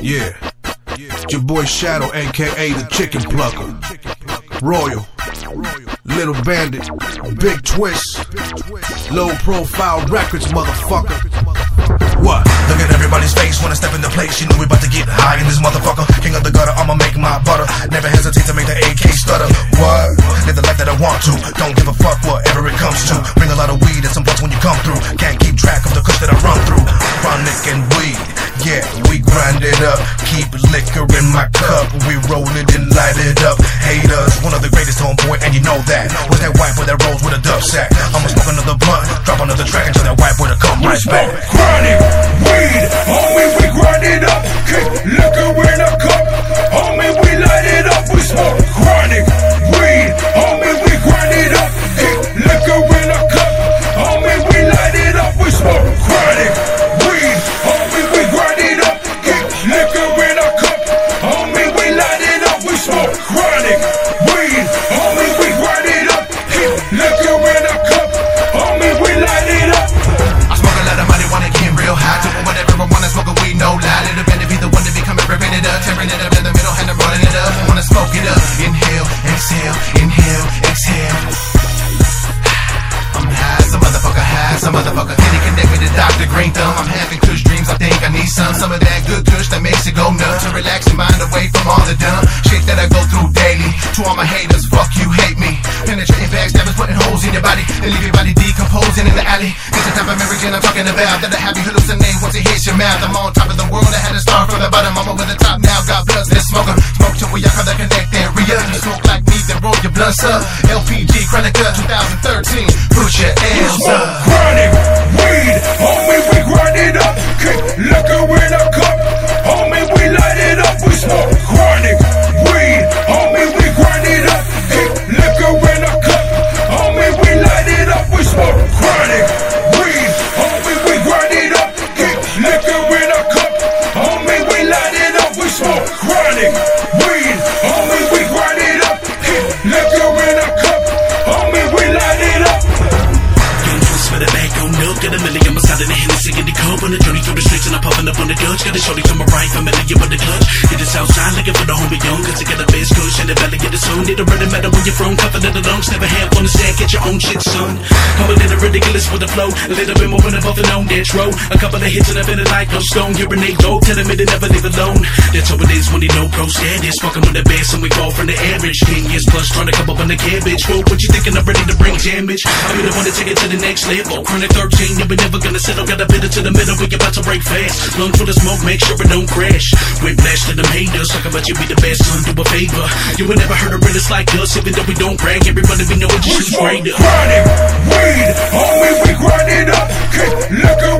Yeah. It's your boy Shadow, aka the Chicken Plucker. Royal. Little Bandit. Big Twist. Low profile records, motherfucker. What? Look at everybody's face when I step into place. You know we about to get high in this motherfucker. King of the gutter, I'ma make my butter. Never hesitate to make the AK stutter. What? Live the life that I want to. Don't give a fuck whatever it comes to. Bring a lot of weed and some blunts when you come through. Can't keep track of the kush that I run through. Chronic and weed. Yeah, we grind it up. Keep liquor in my cup. We roll it and light it up. Haters, one of the greatest homeboy, and you know that. Was that white boy that rolls with a dub sack? I'ma smoke another blunt, drop another track until that white boy to come right back. Need some. Of that good kush that makes you go nuts. To relax your mind away from all the dumb shit that I go through daily. To all my haters, fuck you, hate me. Penetrating backstabbers, putting holes in your body. They leave your body decomposing in the alley. This the type of marriage I'm talking about. That I have you hallucinate once it hits your mouth. I'm on top of the world, I had to start from the bottom. I'm over the top now, got bloods, let's smoke 'em. Smoke till we all the connect and re-up. You smoke like me, then roll your blunts up. LPG Chronica 2013, put your L's up. Chronic weed, Kick liquor On the journey through the streets and I'm puffing up on the Dutch. Got a shorty to my right, familiar with the clutch. Hit the south side looking for the homie young. Cause I got a best kush and the belly get the soon. Need a ready metal when you're from. Confident the lungs. Never have on the set. Get your own shit, son. I'm a little ridiculous with the flow. A little bit more than above the known dance row. A couple of hits and I've been like no stone. Urinate dope. Telling me to never leave alone. That's how it is when they know pro status. Fucking with the best and we fall from the average. 10 years plus trying to come up on the cabbage. Whoa, what you thinking? I'm ready to bring damage. I'm the one to take it to the next level. Chronic 13, yeah, we never gonna settle. Got a bit to the middle, we about to break fast. Lungs full of smoke, make sure it don't crash. Whiplash to them haters, talk about you be the best, son, do a favor. You ain't never heard of realest like us, even though we don't brag. Everybody we know it We just straight up. chronic weed, homie, we grind it up. Kick liquor a